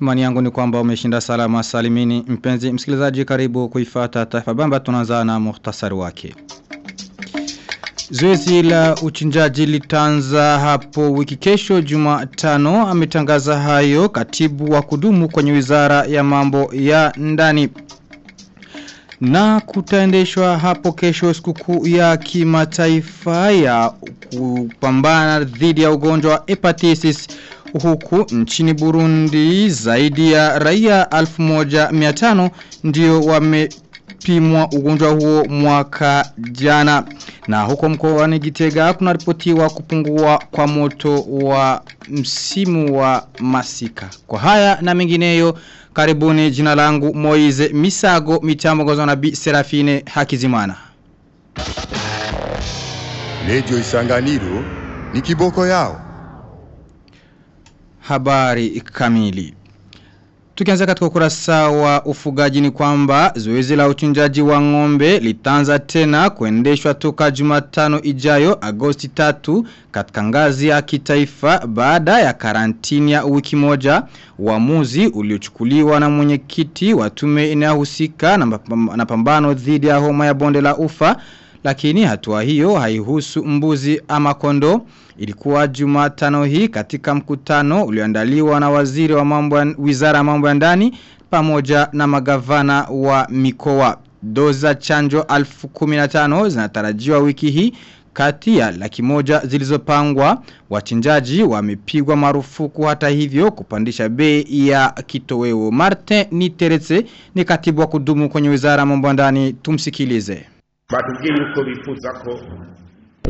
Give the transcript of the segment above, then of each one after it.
Imani yangu ni kwamba umeshinda salama salimini mpenzi msikilizaji karibu kuifata taifa bamba tunaanza na muhtasari wake. Zoezi la uchinjaji litanza hapo wiki kesho Jumatano ametangaza hayo katibu wa kudumu kwenye wizara ya mambo ya ndani. Na kutaendeshwa hapo kesho sikukuu ya kimataifa ya kupambana dhidi ya ugonjwa wa hepatitis huku nchini Burundi zaidi ya raia 1500 ndio wamepimwa ugonjwa huo mwaka jana. Na huko mkoani Gitega kuna ripotiwa kupungua kwa moto wa msimu wa masika. Kwa haya na mengineyo karibuni. Jina langu Moize Misago mitambo na Bi Serafine Hakizimana. Lejo Isanganiro ni kiboko yao habari kamili. Tukianza katika ukurasa wa ufugaji ni kwamba zoezi la uchunjaji wa ng'ombe litanza tena kuendeshwa toka Jumatano ijayo Agosti 3 katika ngazi ya kitaifa baada ya karantini ya wiki moja uamuzi uliochukuliwa na mwenyekiti wa tume inayohusika na pambano dhidi ya homa ya bonde la ufa lakini hatua hiyo haihusu mbuzi ama kondo ilikuwa jumatano hii katika mkutano ulioandaliwa na waziri wa mambo wizara mambo ya ndani pamoja na magavana wa mikoa. Doza chanjo 1015 zinatarajiwa wiki hii kati ya laki moja zilizopangwa. Wachinjaji wamepigwa marufuku hata hivyo kupandisha bei ya kitoweo. Martin Niteretse ni katibu wa kudumu kwenye wizara ya mambo ya ndani. Tumsikilize batubwiye yuko bifuza ko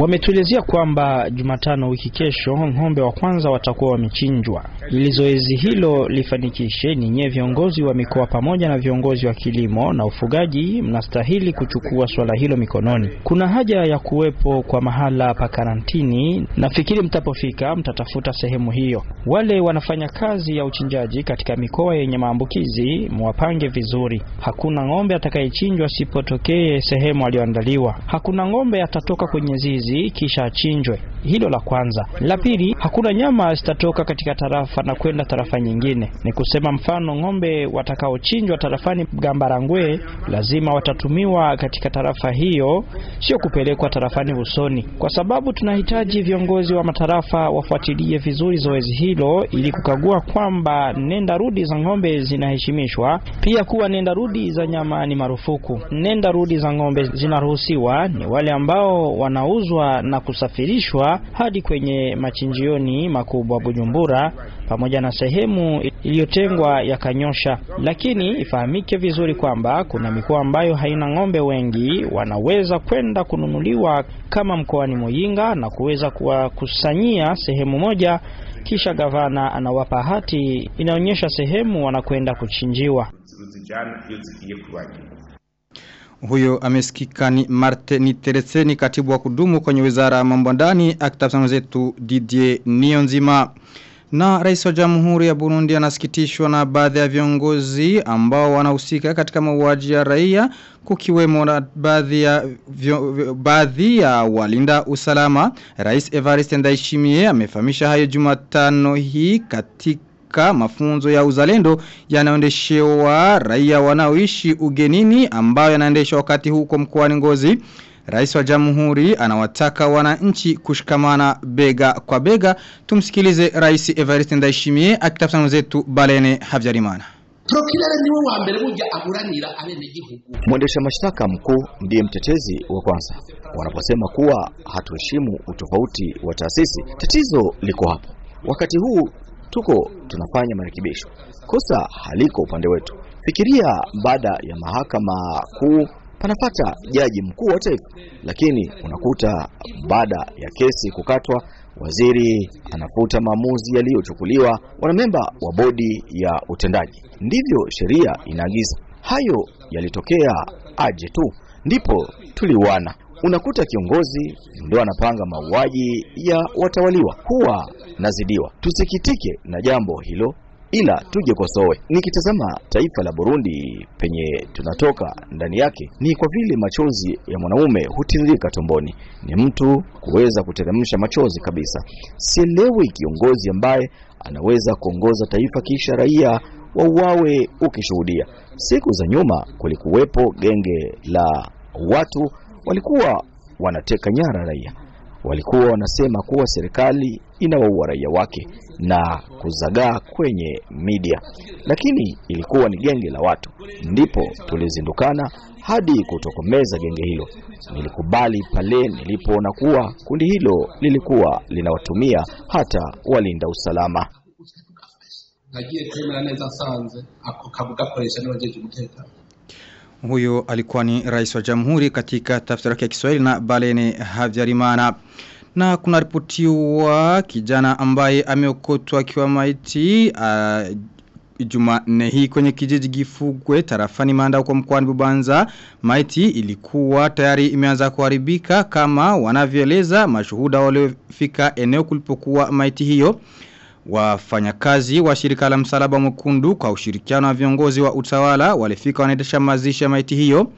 Wametuelezea kwamba Jumatano wiki kesho ng'ombe wa kwanza watakuwa wamechinjwa. Ili zoezi hilo lifanikishe, ni ninyi viongozi wa mikoa pamoja na viongozi wa kilimo na ufugaji mnastahili kuchukua swala hilo mikononi. Kuna haja ya kuwepo kwa mahala pa karantini. Nafikiri mtapofika mtatafuta sehemu hiyo. Wale wanafanya kazi ya uchinjaji katika mikoa yenye maambukizi mwapange vizuri. Hakuna ng'ombe atakayechinjwa sipotokee sehemu aliyoandaliwa. Hakuna ng'ombe atatoka kwenye zizi zizi kisha achinjwe. Hilo la kwanza. La pili, hakuna nyama zitatoka katika tarafa na kwenda tarafa nyingine. Ni kusema mfano ng'ombe watakaochinjwa tarafani Gambarangwe lazima watatumiwa katika tarafa hiyo, sio kupelekwa tarafani Usoni, kwa sababu tunahitaji viongozi wa matarafa wafuatilie vizuri zoezi hilo ili kukagua kwamba nenda rudi za ng'ombe zinaheshimishwa, pia kuwa nenda rudi za nyama ni marufuku. Nenda rudi za ng'ombe zinaruhusiwa ni wale ambao wanauzwa na kusafirishwa hadi kwenye machinjioni makubwa Bujumbura pamoja na sehemu iliyotengwa ya Kanyosha. Lakini ifahamike vizuri kwamba kuna mikoa ambayo haina ng'ombe wengi, wanaweza kwenda kununuliwa kama mkoani Muyinga na kuweza kuwakusanyia sehemu moja, kisha gavana anawapa hati inaonyesha sehemu wanakwenda kuchinjiwa. Huyo amesikika ni Marte ni Tereseni katibu wa kudumu kwenye wizara ya mambo ndani akitafsana zetu Didier Nionzima. Na rais wa jamhuri ya Burundi anasikitishwa na baadhi ya viongozi ambao wanahusika katika mauaji ya raia kukiwemo na baadhi ya baadhi ya walinda usalama. Rais Evariste Ndaishimie amefahamisha hayo Jumatano hii katika katika mafunzo ya uzalendo yanaendeshewa raia wanaoishi ugenini ambayo yanaendeshwa wakati huko mkoani Ngozi. Rais wa Jamhuri anawataka wananchi kushikamana bega kwa bega. Tumsikilize Rais Evariste Ndayishimiye akitafsiri zetu Balene Havyarimana. Prokirere niwe wa mbere burya aburanira abenegihugu. Mwendesha mashtaka mkuu ndiye mtetezi wa kwanza. Wanaposema kuwa hatuheshimu utofauti wa taasisi, tatizo liko hapo. Wakati huu tuko tunafanya marekebisho. Kosa haliko upande wetu. Fikiria baada ya mahakama kuu panapata jaji mkuu wa taifa, lakini unakuta baada ya kesi kukatwa, waziri anafuta maamuzi yaliyochukuliwa wanamemba wa bodi ya utendaji. Ndivyo sheria inaagiza. Hayo yalitokea aje tu, ndipo tuliuana. Unakuta kiongozi ndio anapanga mauaji ya watawaliwa, huwa nazidiwa. Tusikitike na jambo hilo, ila tuje kosoe. Nikitazama taifa la Burundi penye tunatoka ndani yake, ni kwa vile machozi ya mwanaume hutiririka tumboni, ni mtu kuweza kuteremsha machozi kabisa. Sielewi kiongozi ambaye anaweza kuongoza taifa kisha raia wauawe ukishuhudia. Siku za nyuma kulikuwepo genge la watu walikuwa wanateka nyara raia, walikuwa wanasema kuwa serikali inawaua raia wake na kuzagaa kwenye media, lakini ilikuwa ni genge la watu. Ndipo tulizindukana hadi kutokomeza genge hilo. Nilikubali pale nilipoona kuwa kundi hilo lilikuwa linawatumia hata walinda usalama. Huyo alikuwa ni rais wa jamhuri katika tafsiri ya Kiswahili na Balene Havyarimana. Na kuna ripotiwa kijana ambaye ameokotwa akiwa maiti uh, Jumanne hii kwenye kijiji Gifugwe tarafani Manda kwa mkoani Bubanza maiti ilikuwa tayari imeanza kuharibika kama wanavyoeleza mashuhuda waliofika eneo kulipokuwa maiti hiyo Wafanyakazi wa shirika la msalaba mwekundu kwa ushirikiano wa viongozi wa utawala walifika wanaendesha mazishi ya maiti hiyo.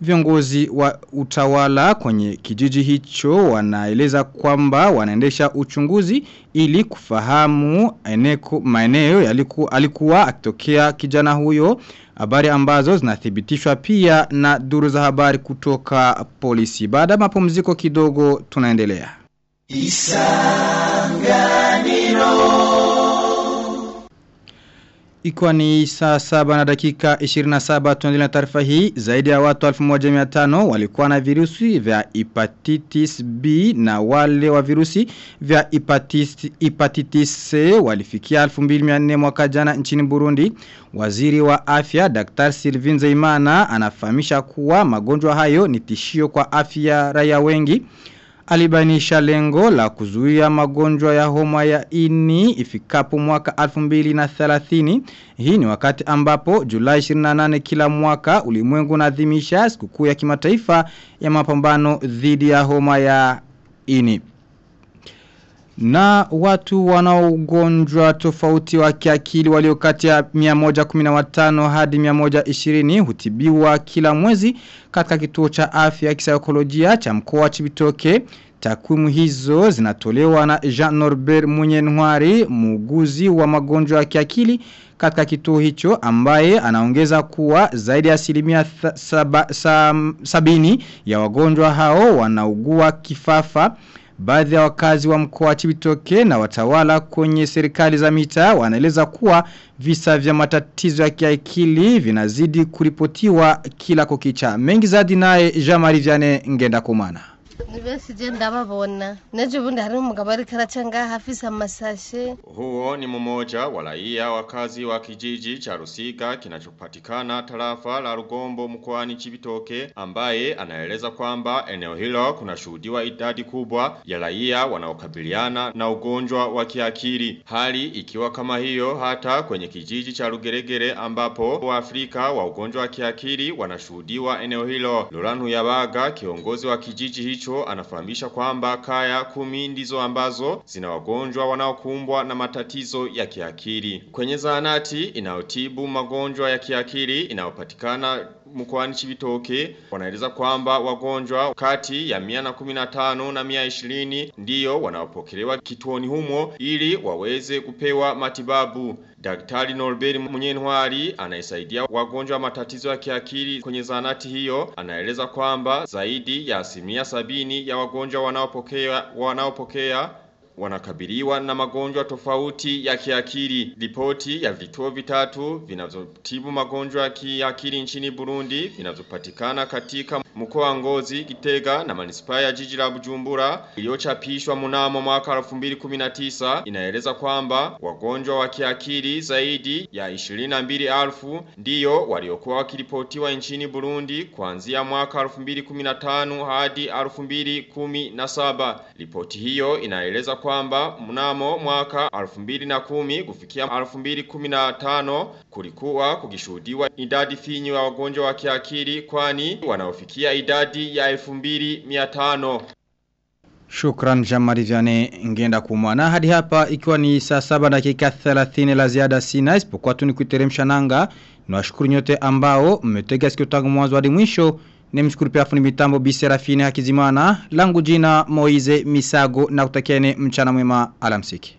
Viongozi wa utawala kwenye kijiji hicho wanaeleza kwamba wanaendesha uchunguzi ili kufahamu eneko maeneo yaliku, alikuwa akitokea kijana huyo habari ambazo zinathibitishwa pia na duru za habari kutoka polisi. Baada ya mapumziko kidogo tunaendelea. Ikiwa ni saa saba na dakika 27 tuendelea na taarifa hii zaidi ya watu 1500 walikuwa na virusi vya hepatitis B na wale wa virusi vya hepatitis, hepatitis C walifikia 2400 mwaka jana nchini Burundi. Waziri wa afya Dr. Sylvain Zeimana anafahamisha kuwa magonjwa hayo ni tishio kwa afya raia wengi alibainisha lengo la kuzuia magonjwa ya homa ya ini ifikapo mwaka 2030. Hii ni wakati ambapo Julai 28 kila mwaka ulimwengu unaadhimisha sikukuu ya kimataifa ya mapambano dhidi ya homa ya ini. Na watu wanaogonjwa tofauti wa kiakili walio kati ya 115 hadi 120 hutibiwa kila mwezi katika kituo cha afya ya kisaikolojia cha mkoa Chibitoke. Takwimu hizo zinatolewa na Jean Norbert Munyenwari, muuguzi wa magonjwa ya kiakili katika kituo hicho ambaye anaongeza kuwa zaidi ya asilimia sabini ya wagonjwa hao wanaugua kifafa. Baadhi ya wakazi wa mkoa wa Chibitoke na watawala kwenye serikali za mitaa wanaeleza kuwa visa vya matatizo ya kiakili vinazidi kuripotiwa kila kukicha. Mengi zaidi naye Jean-Marie Vianney ngenda kumana. Nibesije ndababona ubundi hari Huo ni mmoja wa raia wakazi wa kijiji cha Rusiga kinachopatikana tarafa la Rugombo mkoani Chibitoke ambaye anaeleza kwamba eneo hilo kunashuhudiwa idadi kubwa ya raia wanaokabiliana na ugonjwa wa kiakili. Hali ikiwa kama hiyo hata kwenye kijiji cha Rugeregere ambapo Waafrika wa ugonjwa wa kiakili wanashuhudiwa eneo hilo. Loranu Yabaga kiongozi wa kijiji hicho anafahamisha kwamba kaya kumi ndizo ambazo zina wagonjwa wanaokumbwa na matatizo ya kiakili. Kwenye zahanati inayotibu magonjwa ya kiakili inayopatikana mkoani Chibitoke wanaeleza kwamba wagonjwa kati ya mia na 120 ndiyo wanaopokelewa kituoni humo ili waweze kupewa matibabu. Daktari Norbert Munyenwari anayesaidia wagonjwa matatizo ya kiakili kwenye zanati hiyo anaeleza kwamba zaidi ya asilimia sabini ya wagonjwa wanaopokea wanaopokea wanakabiliwa na magonjwa tofauti ya kiakili. Ripoti ya vituo vitatu vinavyotibu magonjwa ya kiakili nchini Burundi vinavyopatikana katika mkoa wa Ngozi, Gitega na manispaa ya jiji la Bujumbura iliyochapishwa mnamo mwaka 2019 inaeleza kwamba wagonjwa wa kiakili zaidi ya 22,000 ndiyo waliokuwa wakiripotiwa nchini Burundi kuanzia mwaka 2015 hadi 2017. Ripoti hiyo inaeleza kwamba mnamo mwaka 2010 kufikia 2015 kulikuwa kukishuhudiwa idadi finyu ya wagonjwa wa kiakili kwani wanaofikia idadi ya 2500. Shukran Jamari Vyane ngenda kumwana. Hadi hapa ikiwa ni saa saba dakika 30 la ziada sina isipokuwa tu ni kuiteremsha nanga. Nawashukuru nyote ambao mmetega sikio tangu mwanzo hadi mwisho. Nimshukuru pia fundi mitambo Bi Serafine Hakizimana. Langu jina Moize Misago na kutakieni mchana mwema alamsiki.